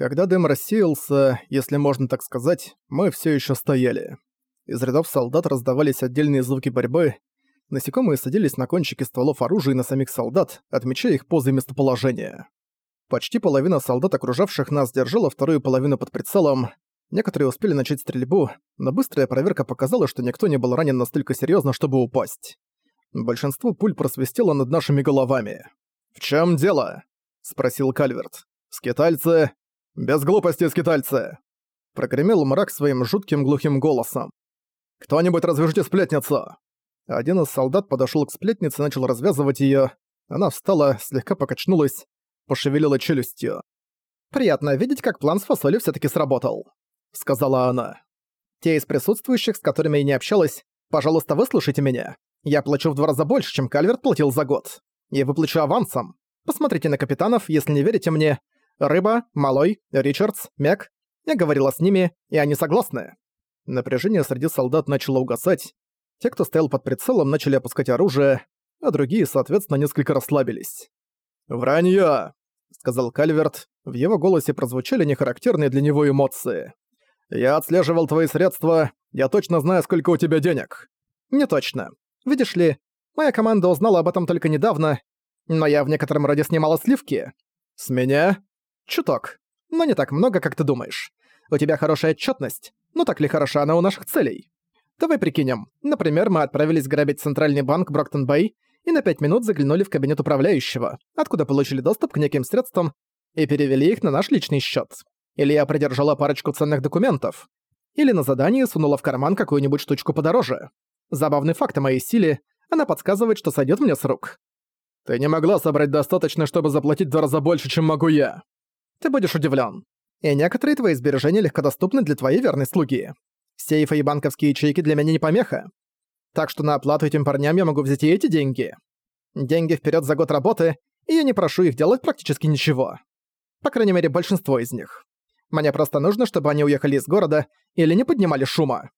Когда дым рассеялся, если можно так сказать, мы все еще стояли. Из рядов солдат раздавались отдельные звуки борьбы, насекомые садились на кончики стволов оружия на самих солдат, отмечая их позы и местоположения. Почти половина солдат, окружавших нас, держала вторую половину под прицелом. Некоторые успели начать стрельбу, но быстрая проверка показала, что никто не был ранен настолько серьезно, чтобы упасть. Большинство пуль просвистело над нашими головами. «В чем дело?» — спросил Кальверт. «Скитальцы...» «Без глупости, скитальцы!» Прогремел мрак своим жутким глухим голосом. «Кто-нибудь развяжите сплетницу!» Один из солдат подошёл к сплетнице и начал развязывать её. Она встала, слегка покачнулась, пошевелила челюстью. «Приятно видеть, как план с фасолью всё-таки сработал», — сказала она. «Те из присутствующих, с которыми я не общалась, пожалуйста, выслушайте меня. Я плачу в два раза больше, чем Кальверт платил за год. И выплачу авансом. Посмотрите на капитанов, если не верите мне. Рыба, Малой, Ричардс, Мек. Я говорила с ними, и они согласны». Напряжение среди солдат начало угасать. Те, кто стоял под прицелом, начали опускать оружие, а другие, соответственно, несколько расслабились. «Вранье!» сказал Кальверт. В его голосе прозвучали нехарактерные для него эмоции. «Я отслеживал твои средства. Я точно знаю, сколько у тебя денег». «Не точно. Видишь ли, моя команда узнала об этом только недавно, но я в некотором роде снимала сливки». «С меня?» «Чуток. Но не так много, как ты думаешь. У тебя хорошая отчетность. Но так ли хороша она у наших целей? Давай прикинем. Например, мы отправились грабить центральный банк Броктон-Бэй, и на пять минут заглянули в кабинет управляющего, откуда получили доступ к неким средствам и перевели их на наш личный счет. Или я придержала парочку ценных документов. Или на задание сунула в карман какую-нибудь штучку подороже. Забавный факт о моей силе, она подсказывает, что сойдет мне с рук. Ты не могла собрать достаточно, чтобы заплатить в два раза больше, чем могу я. Ты будешь удивлен. И некоторые твои сбережения легкодоступны для твоей верной слуги. Сейфы и банковские ячейки для меня не помеха. Так что на оплату этим парням я могу взять и эти деньги. Деньги вперед за год работы, и я не прошу их делать практически ничего. По крайней мере, большинство из них. Мне просто нужно, чтобы они уехали из города или не поднимали шума.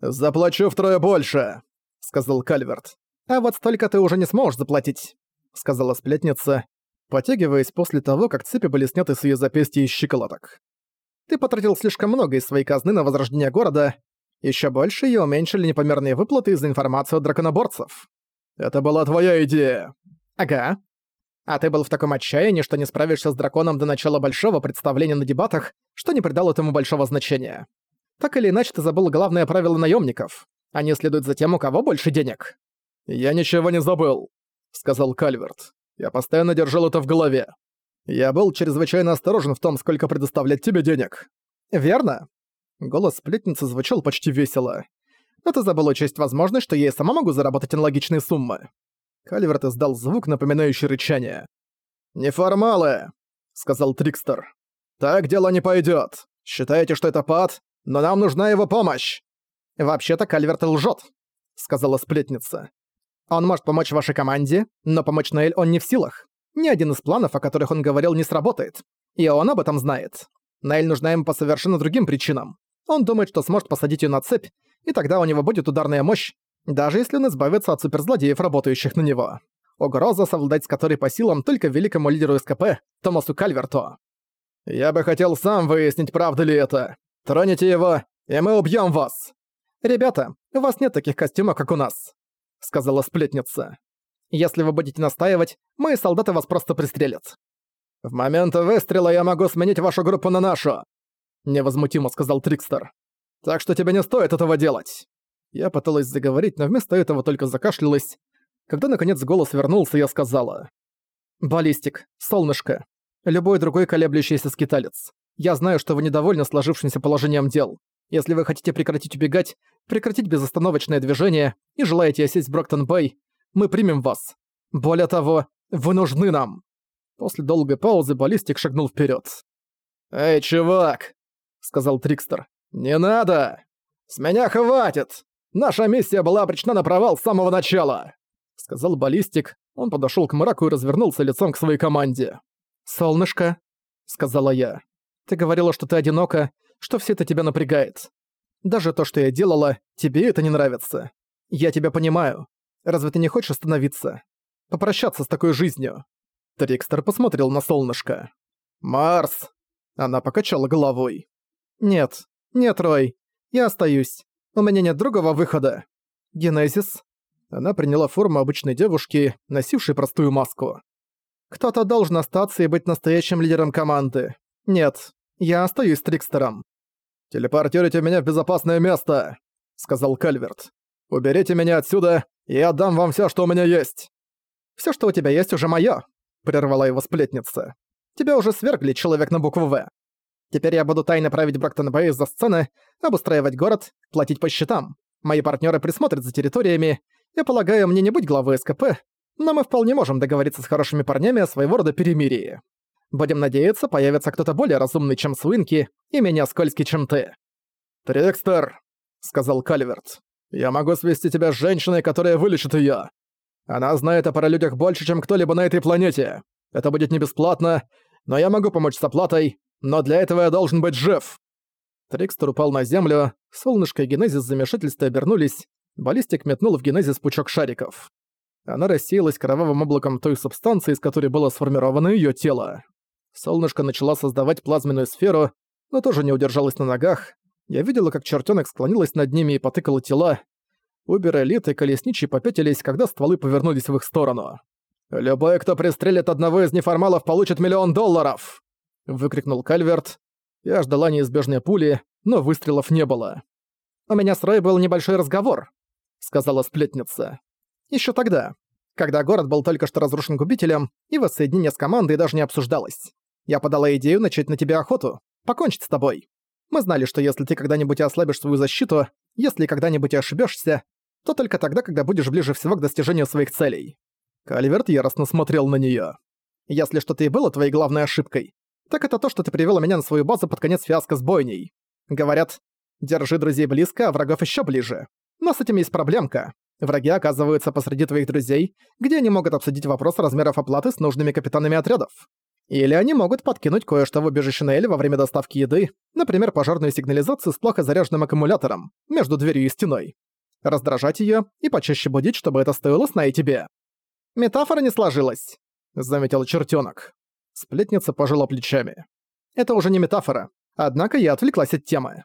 «Заплачу втрое больше», — сказал Кальверт. «А вот столько ты уже не сможешь заплатить», — сказала сплетница, потягиваясь после того, как цепи были сняты с её запястья и щиколоток. «Ты потратил слишком много из своей казны на возрождение города, еще больше ее уменьшили непомерные выплаты из-за информации от драконоборцев. Это была твоя идея. Ага. А ты был в таком отчаянии, что не справишься с драконом до начала большого представления на дебатах, что не придал этому большого значения. Так или иначе, ты забыл главное правило наемников. Они следуют за тем, у кого больше денег. «Я ничего не забыл», — сказал Кальверт. «Я постоянно держал это в голове. Я был чрезвычайно осторожен в том, сколько предоставлять тебе денег». «Верно. Голос сплетницы звучал почти весело. Но ты забыл учесть возможность, что я и сама могу заработать аналогичные суммы. Кальверт издал звук, напоминающий рычание. «Неформалы!» — сказал Трикстер. «Так дело не пойдет. Считаете, что это пад, но нам нужна его помощь!» «Вообще-то Кальверт лжет», — сказала сплетница. «Он может помочь вашей команде, но помочь Нейль он не в силах. Ни один из планов, о которых он говорил, не сработает. И он об этом знает. Нейль нужна ему по совершенно другим причинам. Он думает, что сможет посадить ее на цепь, и тогда у него будет ударная мощь, даже если он избавится от суперзлодеев, работающих на него. Угроза, совладать с которой по силам только великому лидеру СКП, Томасу Кальверту. «Я бы хотел сам выяснить, правда ли это. Троните его, и мы убьем вас!» «Ребята, у вас нет таких костюмов, как у нас», — сказала сплетница. «Если вы будете настаивать, мои солдаты вас просто пристрелят». «В момент выстрела я могу сменить вашу группу на нашу невозмутимо сказал Трикстер. Так что тебе не стоит этого делать. Я пыталась заговорить, но вместо этого только закашлялась. Когда наконец голос вернулся, я сказала: "Баллистик, солнышко, любой другой колеблющийся скиталец. Я знаю, что вы недовольны сложившимся положением дел. Если вы хотите прекратить убегать, прекратить безостановочное движение и желаете осесть в Броктон-Бэй, мы примем вас. Более того, вы нужны нам». После долгой паузы баллистик шагнул вперед. «Эй, чувак, сказал Трикстер. «Не надо! С меня хватит! Наша миссия была обречена на провал с самого начала!» Сказал Баллистик. Он подошёл к мраку и развернулся лицом к своей команде. «Солнышко», — сказала я, — «ты говорила, что ты одинока, что все это тебя напрягает. Даже то, что я делала, тебе это не нравится. Я тебя понимаю. Разве ты не хочешь остановиться? Попрощаться с такой жизнью?» Трикстер посмотрел на солнышко. «Марс!» Она покачала головой. «Нет, нет, Рой, я остаюсь. У меня нет другого выхода. Генезис». Она приняла форму обычной девушки, носившей простую маску. «Кто-то должен остаться и быть настоящим лидером команды. Нет, я остаюсь Трикстером». «Телепортируйте меня в безопасное место», — сказал Кальверт. «Уберите меня отсюда, и я отдам вам всё, что у меня есть». «Всё, что у тебя есть, уже моё», — прервала его сплетница. «Тебя уже свергли, человек на букву «В». Теперь я буду тайно править Брактон Бэй за сцены, обустраивать город, платить по счетам. Мои партнеры присмотрят за территориями. Я полагаю, мне не быть главой СКП, но мы вполне можем договориться с хорошими парнями о своего рода перемирии. Будем надеяться, появится кто-то более разумный, чем Свинки, и меня скользкий, чем ты». «Трекстер», — сказал Кальверт, — «я могу свести тебя с женщиной, которая вылечит её. Она знает о паралюдях больше, чем кто-либо на этой планете. Это будет не бесплатно, но я могу помочь с оплатой, но для этого я должен быть жив!» Трикстер упал на землю, солнышко и Генезис в обернулись, баллистик метнул в Генезис пучок шариков. Она рассеялась кровавым облаком той субстанции, из которой было сформировано её тело. Солнышко начала создавать плазменную сферу, но тоже не удержалась на ногах. Я видела, как чертёнок склонилась над ними и потыкала тела. Убер, Элит и Колесничий попятились, когда стволы повернулись в их сторону. «Любой, кто пристрелит одного из неформалов, получит миллион долларов!» — выкрикнул Кальверт. Я ждала неизбежной пули, но выстрелов не было. «У меня с Рой был небольшой разговор», — сказала сплетница. Ещё тогда, когда город был только что разрушен губителем, и воссоединение с командой даже не обсуждалось. Я подала идею начать на тебя охоту, покончить с тобой. Мы знали, что если ты когда-нибудь ослабишь свою защиту, если когда-нибудь ошибешься, то только тогда, когда будешь ближе всего к достижению своих целей. Кальверт яростно смотрел на неё. Если что-то и было твоей главной ошибкой, так это то, что ты привела меня на свою базу под конец фиаско с бойней. Говорят, держи друзей близко, а врагов ещё ближе. Но с этим есть проблемка. Враги оказываются посреди твоих друзей, где они могут обсудить вопрос размеров оплаты с нужными капитанами отрядов. Или они могут подкинуть кое-что в убежище Наэль во время доставки еды, например, пожарную сигнализацию с плохо заряженным аккумулятором между дверью и стеной. Раздражать её и почаще будить, чтобы это стоило сна и тебе. «Метафора не сложилась», — заметил чертёнок. Сплетница пожала плечами. «Это уже не метафора. Однако я отвлеклась от темы».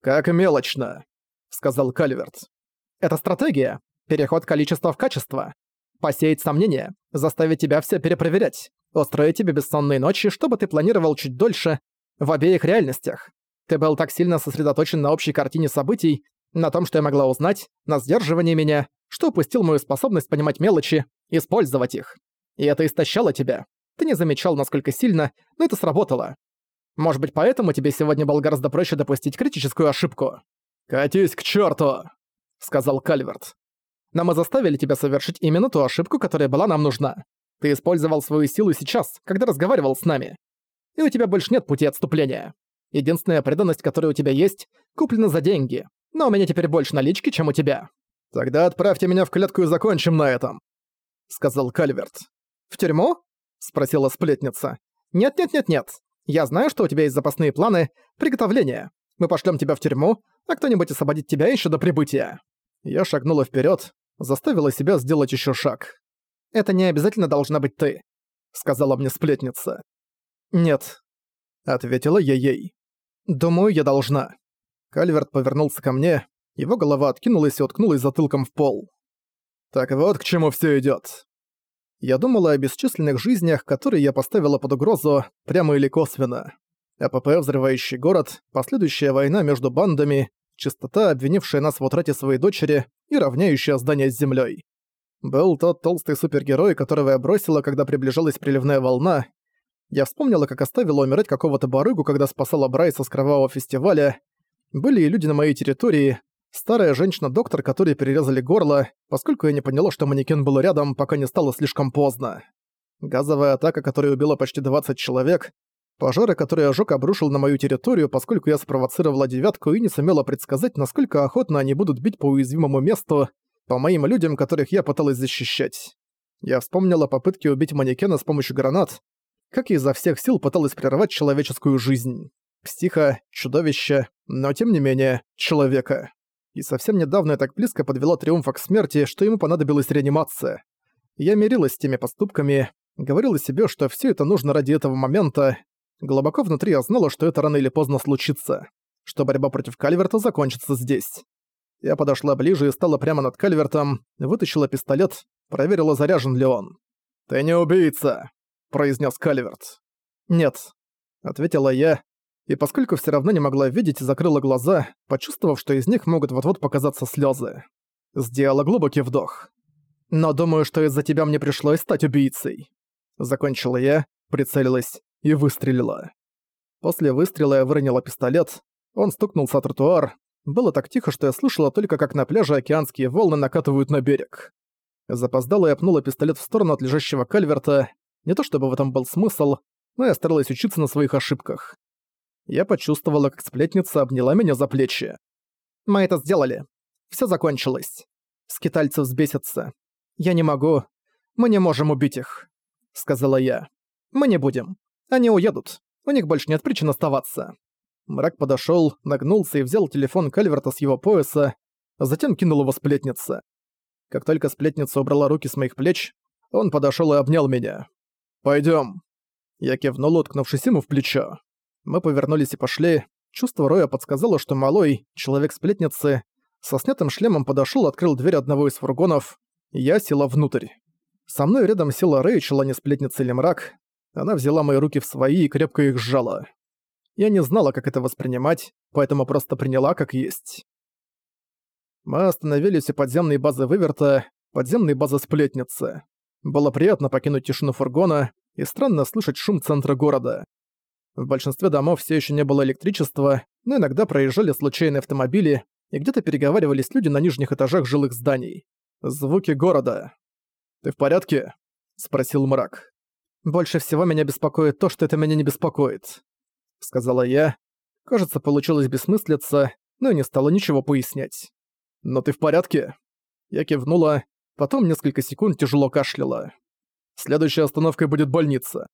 «Как мелочно», — сказал Кальверт. «Это стратегия. Переход количества в качество. Посеять сомнения, заставить тебя все перепроверять, устроить тебе бессонные ночи, чтобы ты планировал чуть дольше в обеих реальностях. Ты был так сильно сосредоточен на общей картине событий, на том, что я могла узнать, на сдерживании меня, что упустил мою способность понимать мелочи, использовать их. И это истощало тебя. Ты не замечал, насколько сильно, но это сработало. Может быть, поэтому тебе сегодня было гораздо проще допустить критическую ошибку. «Катись к черту, сказал Кальверт. «Но мы заставили тебя совершить именно ту ошибку, которая была нам нужна. Ты использовал свою силу сейчас, когда разговаривал с нами. И у тебя больше нет пути отступления. Единственная преданность, которая у тебя есть, куплена за деньги. Но у меня теперь больше налички, чем у тебя. Тогда отправьте меня в клетку и закончим на этом», — сказал Кальверт. «В тюрьму?» спросила сплетница. «Нет-нет-нет-нет. Я знаю, что у тебя есть запасные планы, приготовления. Мы пошлем тебя в тюрьму, а кто-нибудь освободит тебя еще до прибытия». Я шагнула вперед, заставила себя сделать еще шаг. «Это не обязательно должна быть ты», — сказала мне сплетница. «Нет», — ответила я ей. «Думаю, я должна». Кальверт повернулся ко мне, его голова откинулась и уткнулась затылком в пол. «Так вот к чему все идет. Я думала о бесчисленных жизнях, которые я поставила под угрозу, прямо или косвенно. АПП, взрывающий город, последующая война между бандами, чистота, обвинившая нас в утрате своей дочери и равняющая здание с землей. Был тот толстый супергерой, которого я бросила, когда приближалась приливная волна. Я вспомнила, как оставила умирать какого-то барыгу, когда спасала Брайса с кровавого фестиваля. Были и люди на моей территории, Старая женщина-доктор, которой перерезали горло, поскольку я не поняла, что манекен был рядом, пока не стало слишком поздно. Газовая атака, которая убила почти 20 человек, пожары, которые ожог обрушил на мою территорию, поскольку я спровоцировала девятку и не сумела предсказать, насколько охотно они будут бить по уязвимому месту, по моим людям, которых я пыталась защищать. Я вспомнила попытки убить манекена с помощью гранат, как и изо всех сил пыталась прервать человеческую жизнь. Психа, чудовище, но тем не менее, человека и совсем недавно я так близко подвела Триумфа к смерти, что ему понадобилась реанимация. Я мирилась с теми поступками, говорила себе, что все это нужно ради этого момента. Глубоко внутри я знала, что это рано или поздно случится, что борьба против Кальверта закончится здесь. Я подошла ближе и стала прямо над Кальвертом, вытащила пистолет, проверила, заряжен ли он. «Ты не убийца!» – произнес Кальверт. «Нет», – ответила я, и поскольку все равно не могла видеть, закрыла глаза, почувствовав, что из них могут вот-вот показаться слезы. Сделала глубокий вдох. «Но думаю, что из-за тебя мне пришлось стать убийцей». Закончила я, прицелилась и выстрелила. После выстрела я выронила пистолет, он стукнулся о тротуар. Было так тихо, что я слышала только, как на пляже океанские волны накатывают на берег. Запоздала я пнула пистолет в сторону от лежащего кальверта. Не то чтобы в этом был смысл, но я старалась учиться на своих ошибках. Я почувствовала, как сплетница обняла меня за плечи. «Мы это сделали. Все закончилось. Скитальцы взбесятся. Я не могу. Мы не можем убить их», — сказала я. «Мы не будем. Они уедут. У них больше нет причин оставаться. Мрак подошёл, нагнулся и взял телефон Кальверта с его пояса, затем кинул его сплетнице. Как только сплетница убрала руки с моих плеч, он подошёл и обнял меня. «Пойдём». Я кивнул, уткнувшись ему в плечо. Мы повернулись и пошли. Чувство Роя подсказало, что малой, человек сплетницы, со снятым шлемом подошёл, открыл дверь одного из фургонов, я села внутрь. Со мной рядом села Рэйчел, а не сплетница или мрак. Она взяла мои руки в свои и крепко их сжала. Я не знала, как это воспринимать, поэтому просто приняла как есть. Мы остановились у подземной базы Выверта, подземной базы Сплетницы. Было приятно покинуть тишину фургона и странно слышать шум центра города. В большинстве домов все еще не было электричества, но иногда проезжали случайные автомобили, и где-то переговаривались люди на нижних этажах жилых зданий. Звуки города. «Ты в порядке?» — спросил мрак. «Больше всего меня беспокоит то, что это меня не беспокоит», — сказала я. Кажется, получилось бессмыслица, но не стала ничего пояснять. «Но ты в порядке?» Я кивнула, потом несколько секунд тяжело кашляла. «Следующей остановкой будет больница».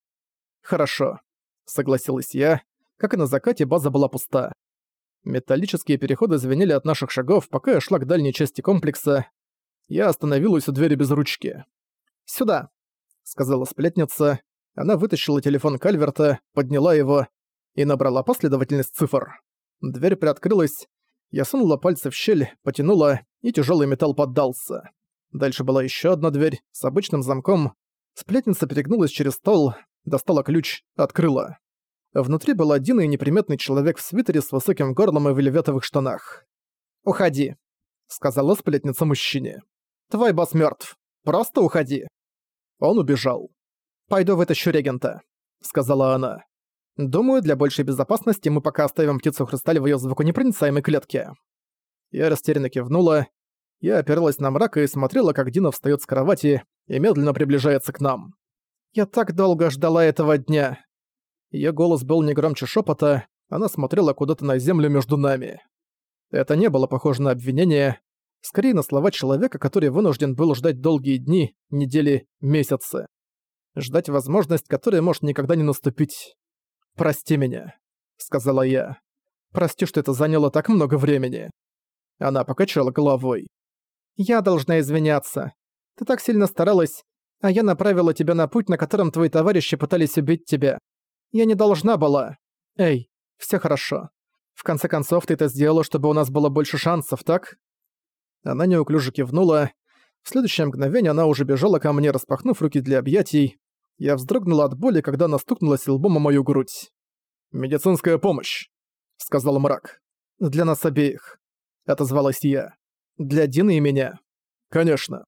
«Хорошо», — согласилась я. Как и на закате, база была пуста. Металлические переходы звенели от наших шагов, пока я шла к дальней части комплекса. Я остановилась у двери без ручки. «Сюда», сказала сплетница. Она вытащила телефон Кальверта, подняла его и набрала последовательность цифр. Дверь приоткрылась. Я сунула пальцы в щель, потянула, и тяжелый металл поддался. Дальше была еще одна дверь с обычным замком. Сплетница перегнулась через стол, достала ключ, открыла. Внутри был один и неприметный человек в свитере с высоким горлом и в вельветовых штанах. «Уходи», — сказала сплетница мужчине. «Твой босс мертв. Просто уходи». Он убежал. «Пойду вытащу регента», — сказала она. «Думаю, для большей безопасности мы пока оставим птицу Хрусталь в её звуконепроницаемой клетке». Я растерянно кивнула. Я опиралась на мрак и смотрела, как Дина встаёт с кровати и медленно приближается к нам. «Я так долго ждала этого дня». Её голос был не громче шёпота, она смотрела куда-то на землю между нами. Это не было похоже на обвинение, Скорее на слова человека, который вынужден был ждать долгие дни, недели, месяцы. Ждать возможность, которая может никогда не наступить. «Прости меня», — сказала я. «Прости, что это заняло так много времени». Она покачала головой. «Я должна извиняться. Ты так сильно старалась, а я направила тебя на путь, на котором твои товарищи пытались убить тебя. Я не должна была. Эй, все хорошо. В конце концов, ты это сделала, чтобы у нас было больше шансов, так?» Она неуклюже кивнула. В следующее мгновение она уже бежала ко мне, распахнув руки для объятий. Я вздрогнула от боли, когда она стукнулась лбом о мою грудь. «Медицинская помощь», — сказал мрак. «Для нас обеих», — отозвалась я. «Для Дины и меня». «Конечно».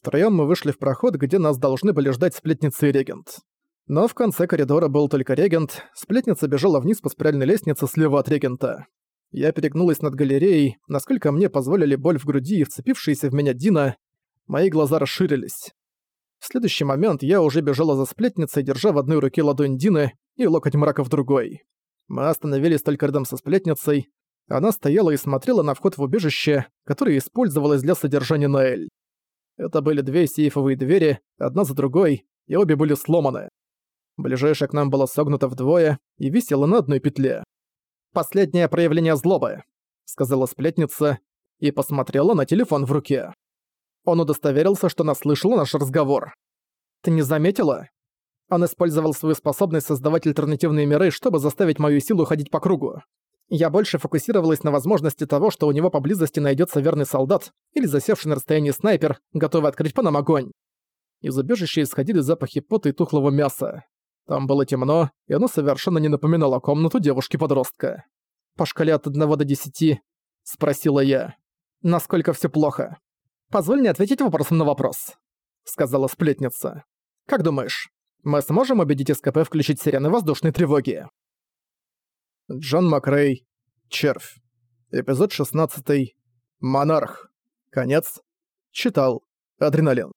Втроём мы вышли в проход, где нас должны были ждать сплетница и регент. Но в конце коридора был только регент, сплетница бежала вниз по спиральной лестнице слева от регента. Я перегнулась над галереей, насколько мне позволили боль в груди и вцепившаяся в меня Дина. Мои глаза расширились. В следующий момент я уже бежала за сплетницей, держа в одной руке ладонь Дины и локоть мрака в другой. Мы остановились только рядом со сплетницей. Она стояла и смотрела на вход в убежище, которое использовалось для содержания Наэль. Это были две сейфовые двери, одна за другой, и обе были сломаны. Ближайшая к нам была согнута вдвое и висела на одной петле последнее проявление злобы», — сказала сплетница и посмотрела на телефон в руке. Он удостоверился, что она слышала наш разговор. «Ты не заметила?» Он использовал свою способность создавать альтернативные миры, чтобы заставить мою силу ходить по кругу. Я больше фокусировалась на возможности того, что у него поблизости найдется верный солдат или засевший на расстоянии снайпер, готовый открыть по нам огонь. Из убежища исходили запахи пота и тухлого мяса. Там было темно, и оно совершенно не напоминало комнату девушки-подростка. «По шкале от 1 до 10?» — спросила я. «Насколько все плохо?» «Позволь мне ответить вопросом на вопрос», — сказала сплетница. «Как думаешь, мы сможем убедить СКП включить сирены воздушной тревоги?» Джон Макрей. Червь. Эпизод 16. Монарх. Конец. Читал. Адреналин.